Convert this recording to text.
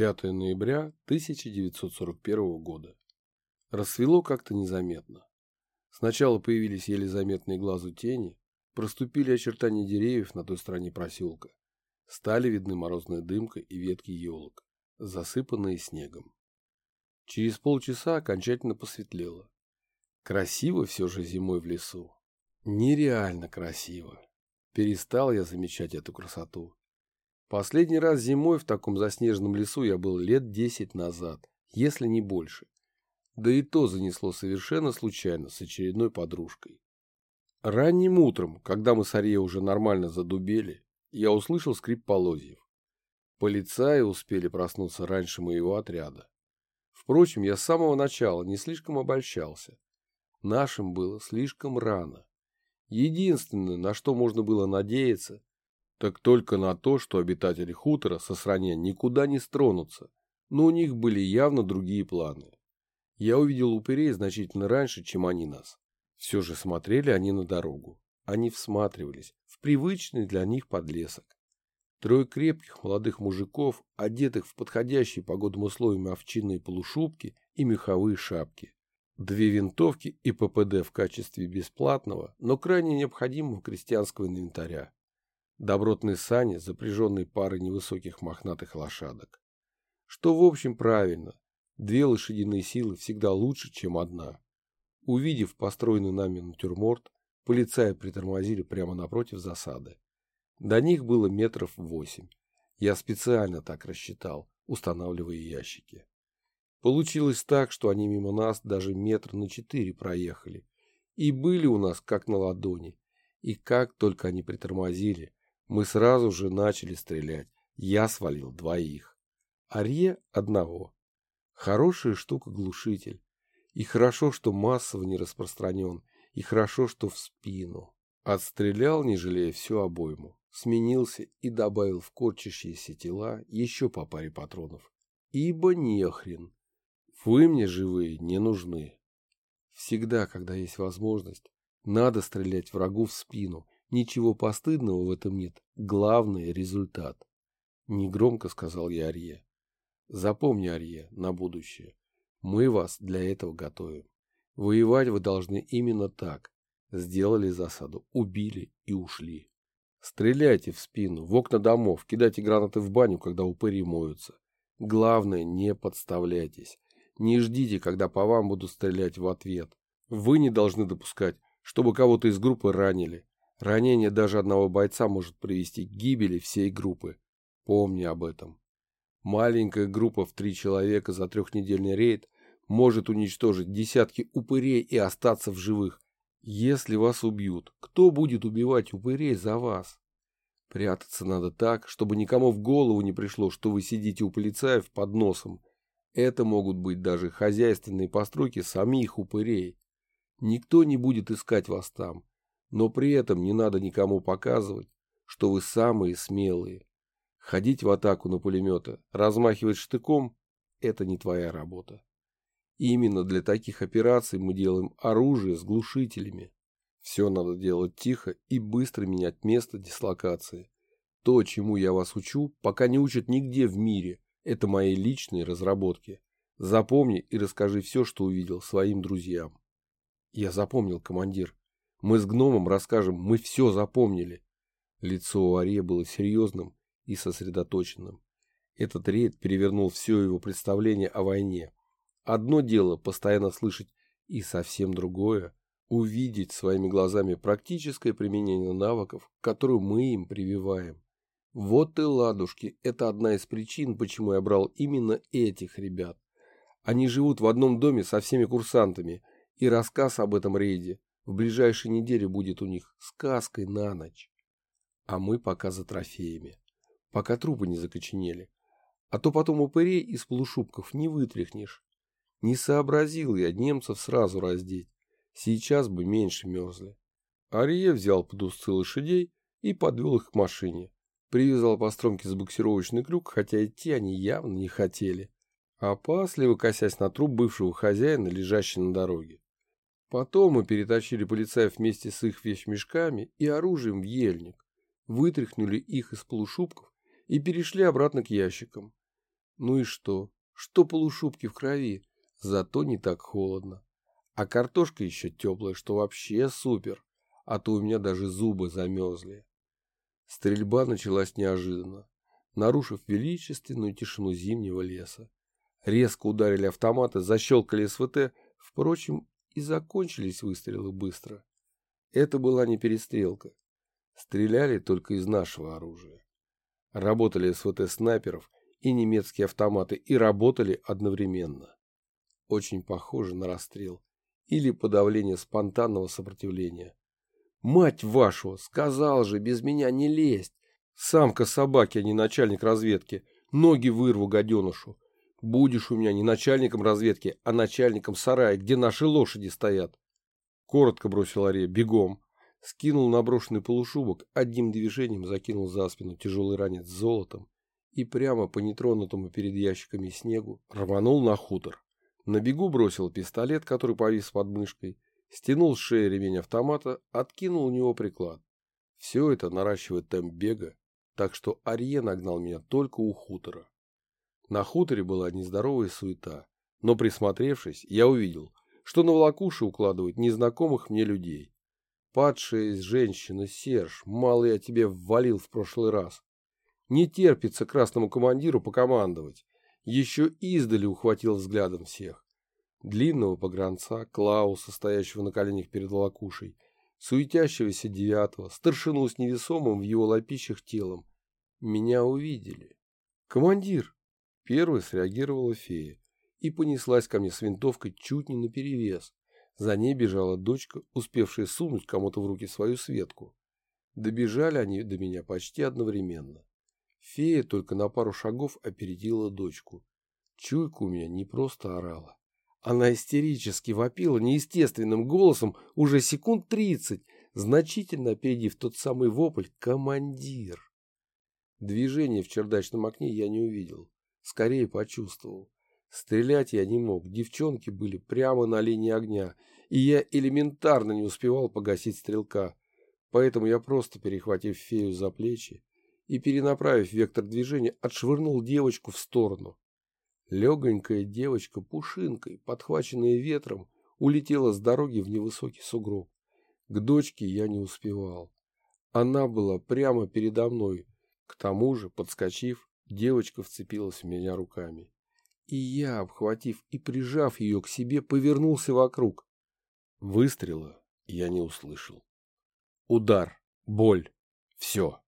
5 ноября 1941 года. Рассвело как-то незаметно. Сначала появились еле заметные глазу тени, проступили очертания деревьев на той стороне проселка. Стали видны морозная дымка и ветки елок, засыпанные снегом. Через полчаса окончательно посветлело. Красиво все же зимой в лесу. Нереально красиво. Перестал я замечать эту красоту. Последний раз зимой в таком заснеженном лесу я был лет десять назад, если не больше. Да и то занесло совершенно случайно с очередной подружкой. Ранним утром, когда мы с Арье уже нормально задубели, я услышал скрип полозьев. Полицаи успели проснуться раньше моего отряда. Впрочем, я с самого начала не слишком обольщался. Нашим было слишком рано. Единственное, на что можно было надеяться, так только на то, что обитатели хутора со сранья никуда не стронутся, но у них были явно другие планы. Я увидел упырей значительно раньше, чем они нас. Все же смотрели они на дорогу. Они всматривались в привычный для них подлесок. Трое крепких молодых мужиков, одетых в подходящие погодным условиям овчинные полушубки и меховые шапки, Две винтовки и ППД в качестве бесплатного, но крайне необходимого крестьянского инвентаря. Добротные сани, запряженные парой невысоких мохнатых лошадок. Что в общем правильно. Две лошадиные силы всегда лучше, чем одна. Увидев построенный нами натюрморт, полицаи притормозили прямо напротив засады. До них было метров восемь. Я специально так рассчитал, устанавливая ящики. Получилось так, что они мимо нас даже метр на четыре проехали. И были у нас как на ладони. И как только они притормозили, мы сразу же начали стрелять. Я свалил двоих. Арье одного. Хорошая штука глушитель. И хорошо, что массово не распространен. И хорошо, что в спину. Отстрелял, не жалея всю обойму. Сменился и добавил в корчащиеся тела еще по паре патронов. Ибо нехрен. Вы мне живые не нужны. Всегда, когда есть возможность, надо стрелять врагу в спину. Ничего постыдного в этом нет. Главный результат. Негромко сказал я Арье. Запомни, Арье, на будущее. Мы вас для этого готовим. Воевать вы должны именно так. Сделали засаду, убили и ушли. Стреляйте в спину, в окна домов, кидайте гранаты в баню, когда упыри моются. Главное, не подставляйтесь. Не ждите, когда по вам будут стрелять в ответ. Вы не должны допускать, чтобы кого-то из группы ранили. Ранение даже одного бойца может привести к гибели всей группы. Помни об этом. Маленькая группа в три человека за трехнедельный рейд может уничтожить десятки упырей и остаться в живых. Если вас убьют, кто будет убивать упырей за вас? Прятаться надо так, чтобы никому в голову не пришло, что вы сидите у полицаев под носом это могут быть даже хозяйственные постройки самих упырей. Никто не будет искать вас там, но при этом не надо никому показывать, что вы самые смелые. Ходить в атаку на пулеметы, размахивать штыком – это не твоя работа. Именно для таких операций мы делаем оружие с глушителями. Все надо делать тихо и быстро менять место дислокации. То, чему я вас учу, пока не учат нигде в мире – это мои личные разработки. Запомни и расскажи все, что увидел, своим друзьям. Я запомнил, командир. Мы с гномом расскажем, мы все запомнили. Лицо у Арье было серьезным и сосредоточенным. Этот рейд перевернул все его представление о войне. Одно дело постоянно слышать, и совсем другое – увидеть своими глазами практическое применение навыков, которые мы им прививаем. Вот и ладушки, это одна из причин, почему я брал именно этих ребят. Они живут в одном доме со всеми курсантами, и рассказ об этом рейде в ближайшей неделе будет у них сказкой на ночь. А мы пока за трофеями, пока трупы не закоченели. А то потом упырей из полушубков не вытряхнешь. Не сообразил я немцев сразу раздеть. Сейчас бы меньше мерзли. Ария взял под узцы лошадей и подвел их к машине. Привязал по стромке забуксировочный крюк, хотя идти они явно не хотели. Опасливо косясь на труп бывшего хозяина, лежащий на дороге. Потом мы перетащили полицаев вместе с их вещмешками и оружием в ельник, вытряхнули их из полушубков и перешли обратно к ящикам. Ну и что? Что полушубки в крови? Зато не так холодно. А картошка еще теплая, что вообще супер. А то у меня даже зубы замерзли. Стрельба началась неожиданно, нарушив величественную тишину зимнего леса. Резко ударили автоматы, защелкали СВТ, впрочем, и закончились выстрелы быстро. Это была не перестрелка. Стреляли только из нашего оружия. Работали СВТ снайперов и немецкие автоматы, и работали одновременно. Очень похоже на расстрел или подавление спонтанного сопротивления. Мать вашу, сказал же, без меня не лезть. Самка собаки, а не начальник разведки. Ноги вырву гаденышу. Будешь у меня не начальником разведки, а начальником сарая, где наши лошади стоят. Коротко бросил Ария, бегом. Скинул наброшенный полушубок, одним движением закинул за спину тяжелый ранец с золотом и прямо по нетронутому перед ящиками снегу рванул на хутор. На бегу бросил пистолет, который повис под мышкой, стянул с шеи ремень автомата, откинул у него приклад. Все это наращивает темп бега, так что Арье нагнал меня только у хутора. На хуторе была нездоровая суета, но присмотревшись, я увидел, что на волокуши укладывают незнакомых мне людей. Падшая из женщины Серж, мало я тебе ввалил в прошлый раз. Не терпится красному командиру покомандовать. Еще издали ухватил взглядом всех. Длинного погранца, Клауса, стоящего на коленях перед волокушей, суетящегося девятого, старшину с невесомым в его лопищах телом. Меня увидели. «Командир!» Первой среагировала фея и понеслась ко мне с винтовкой чуть не наперевес. За ней бежала дочка, успевшая сунуть кому-то в руки свою Светку. Добежали они до меня почти одновременно. Фея только на пару шагов опередила дочку. Чуйка у меня не просто орала. Она истерически вопила неестественным голосом уже секунд тридцать, значительно опередив тот самый вопль «Командир!». Движения в чердачном окне я не увидел, скорее почувствовал. Стрелять я не мог, девчонки были прямо на линии огня, и я элементарно не успевал погасить стрелка, поэтому я просто, перехватив фею за плечи, и, перенаправив вектор движения, отшвырнул девочку в сторону. Легонькая девочка пушинкой, подхваченная ветром, улетела с дороги в невысокий сугроб. К дочке я не успевал. Она была прямо передо мной. К тому же, подскочив, девочка вцепилась в меня руками. И я, обхватив и прижав ее к себе, повернулся вокруг. Выстрела я не услышал. Удар, боль, все.